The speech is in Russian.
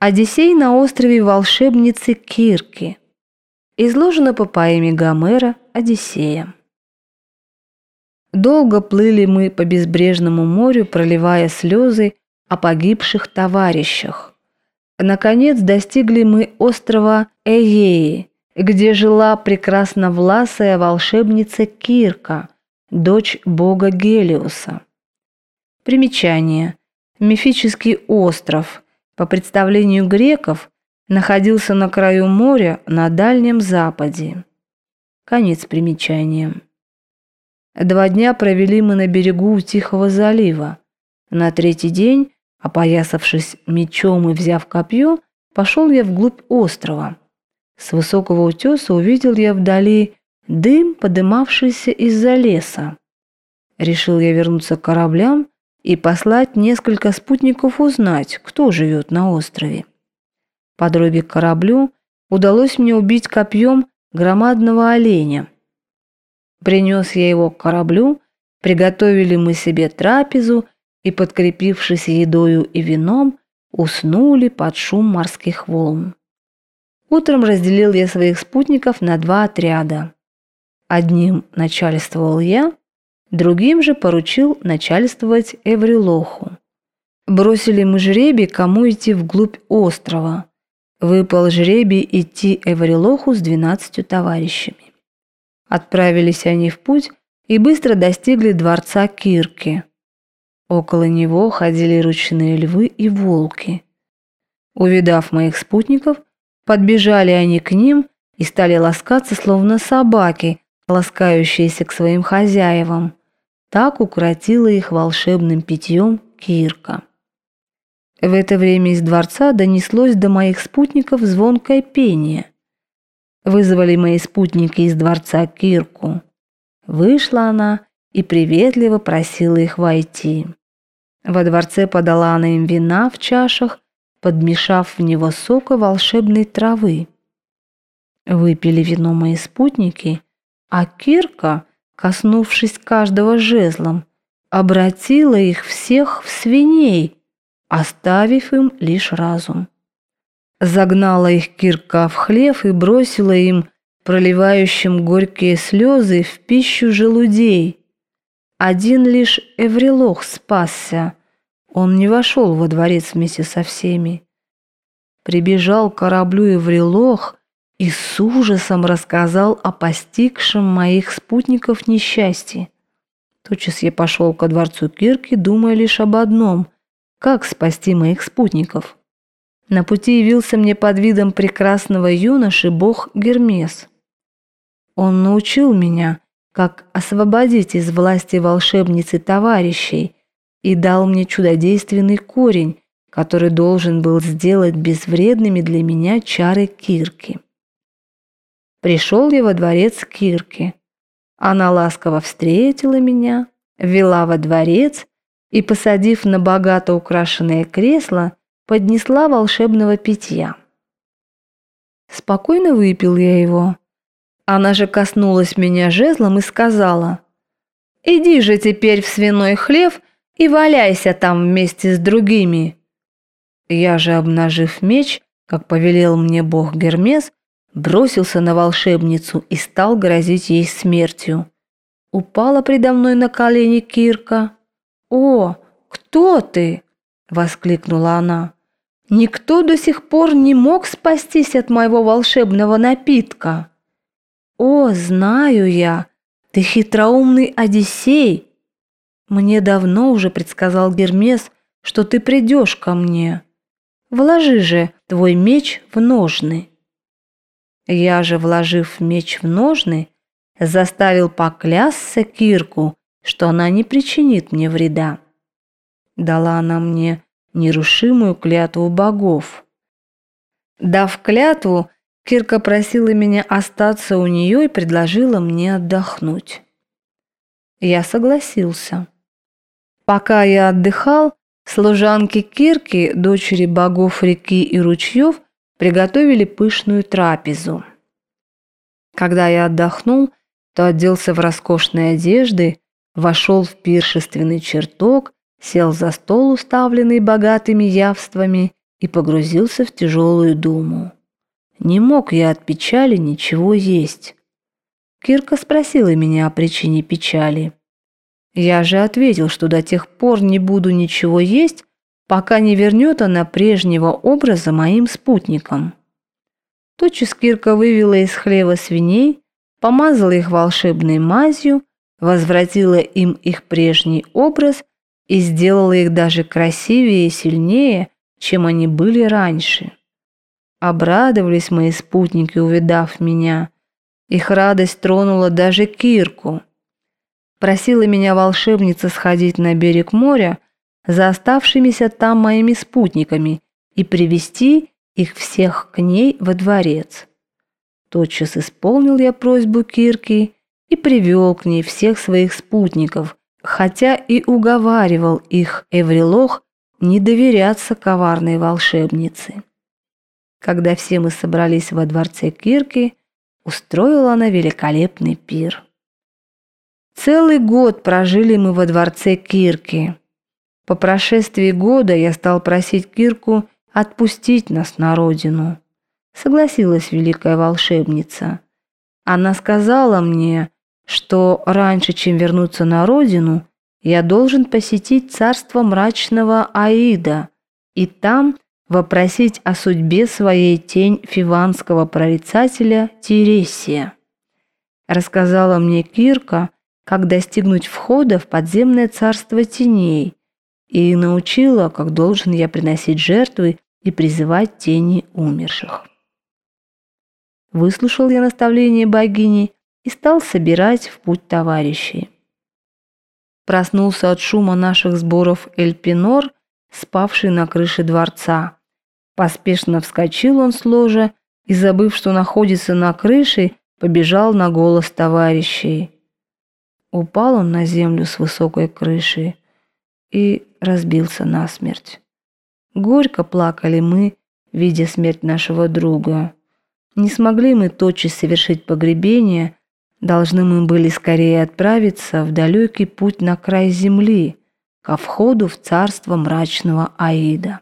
Одиссей на острове волшебницы Кирки. Изложено по поэме Гомера «Одиссея». Долго плыли мы по безбрежному морю, проливая слезы о погибших товарищах. Наконец достигли мы острова Эеи, где жила прекрасновласая волшебница Кирка, дочь бога Гелиуса. Примечание. Мифический остров – по представлению греков, находился на краю моря на Дальнем Западе. Конец примечания. Два дня провели мы на берегу Тихого залива. На третий день, опоясавшись мечом и взяв копье, пошел я вглубь острова. С высокого утеса увидел я вдали дым, подымавшийся из-за леса. Решил я вернуться к кораблям и послать несколько спутников узнать, кто живет на острове. По дороге к кораблю удалось мне убить копьем громадного оленя. Принес я его к кораблю, приготовили мы себе трапезу и, подкрепившись едою и вином, уснули под шум морских волн. Утром разделил я своих спутников на два отряда. Одним начальствовал я, Другим же поручил начальствовать Эврилоху. Бросили мы жребий, кому идти вглубь острова. Выпал жребий идти Эврилоху с двенадцатью товарищами. Отправились они в путь и быстро достигли дворца Кирки. Около него ходили ручные львы и волки. Увидав моих спутников, подбежали они к ним и стали ласкаться, словно собаки, ласкающиеся к своим хозяевам. Так укротила их волшебным питьем Кирка. В это время из дворца донеслось до моих спутников звонкое пение. Вызвали мои спутники из дворца Кирку. Вышла она и приветливо просила их войти. Во дворце подала она им вина в чашах, подмешав в него сока волшебной травы. Выпили вино мои спутники, а Кирка коснувшись каждого жезлом, обратила их всех в свиней, оставив им лишь разум. Загнала их кирка в хлев и бросила им, проливающим горькие слезы, в пищу желудей. Один лишь Эврилох спасся, он не вошел во дворец вместе со всеми. Прибежал к кораблю Эврилох и с ужасом рассказал о постигшем моих спутников несчастье. Тотчас я пошел ко дворцу Кирки, думая лишь об одном – как спасти моих спутников. На пути явился мне под видом прекрасного юноши бог Гермес. Он научил меня, как освободить из власти волшебницы товарищей, и дал мне чудодейственный корень, который должен был сделать безвредными для меня чары Кирки. Пришел я во дворец Кирки. Она ласково встретила меня, вела во дворец и, посадив на богато украшенное кресло, поднесла волшебного питья. Спокойно выпил я его. Она же коснулась меня жезлом и сказала, «Иди же теперь в свиной хлев и валяйся там вместе с другими». Я же, обнажив меч, как повелел мне бог Гермес, бросился на волшебницу и стал грозить ей смертью. Упала предо мной на колени Кирка. «О, кто ты?» — воскликнула она. «Никто до сих пор не мог спастись от моего волшебного напитка». «О, знаю я, ты хитроумный Одиссей. Мне давно уже предсказал Гермес, что ты придешь ко мне. Вложи же твой меч в ножны». Я же, вложив меч в ножны, заставил поклясться Кирку, что она не причинит мне вреда. Дала она мне нерушимую клятву богов. Дав клятву, Кирка просила меня остаться у нее и предложила мне отдохнуть. Я согласился. Пока я отдыхал, служанки Кирки, дочери богов реки и ручьев, приготовили пышную трапезу. Когда я отдохнул, то оделся в роскошные одежды, вошел в пиршественный чертог, сел за стол, уставленный богатыми явствами, и погрузился в тяжелую думу. Не мог я от печали ничего есть. Кирка спросила меня о причине печали. Я же ответил, что до тех пор не буду ничего есть, пока не вернет она прежнего образа моим спутникам. Тотчас Кирка вывела из хлева свиней, помазала их волшебной мазью, возвратила им их прежний образ и сделала их даже красивее и сильнее, чем они были раньше. Обрадовались мои спутники, увидав меня. Их радость тронула даже Кирку. Просила меня волшебница сходить на берег моря за оставшимися там моими спутниками и привести их всех к ней во дворец. Тотчас исполнил я просьбу Кирки и привел к ней всех своих спутников, хотя и уговаривал их Эврилох не доверяться коварной волшебнице. Когда все мы собрались во дворце Кирки, устроила она великолепный пир. Целый год прожили мы во дворце Кирки. По прошествии года я стал просить Кирку отпустить нас на родину. Согласилась великая волшебница. Она сказала мне, что раньше, чем вернуться на родину, я должен посетить царство мрачного Аида и там вопросить о судьбе своей тень фиванского прорицателя Тересия. Рассказала мне Кирка, как достигнуть входа в подземное царство теней, и научила, как должен я приносить жертвы и призывать тени умерших. Выслушал я наставление богини и стал собирать в путь товарищей. Проснулся от шума наших сборов Эльпинор, спавший на крыше дворца. Поспешно вскочил он с ложа и, забыв, что находится на крыше, побежал на голос товарищей. Упал он на землю с высокой крыши и разбился насмерть. Горько плакали мы, видя смерть нашего друга. Не смогли мы тотчас совершить погребение, должны мы были скорее отправиться в далекий путь на край земли, ко входу в царство мрачного Аида.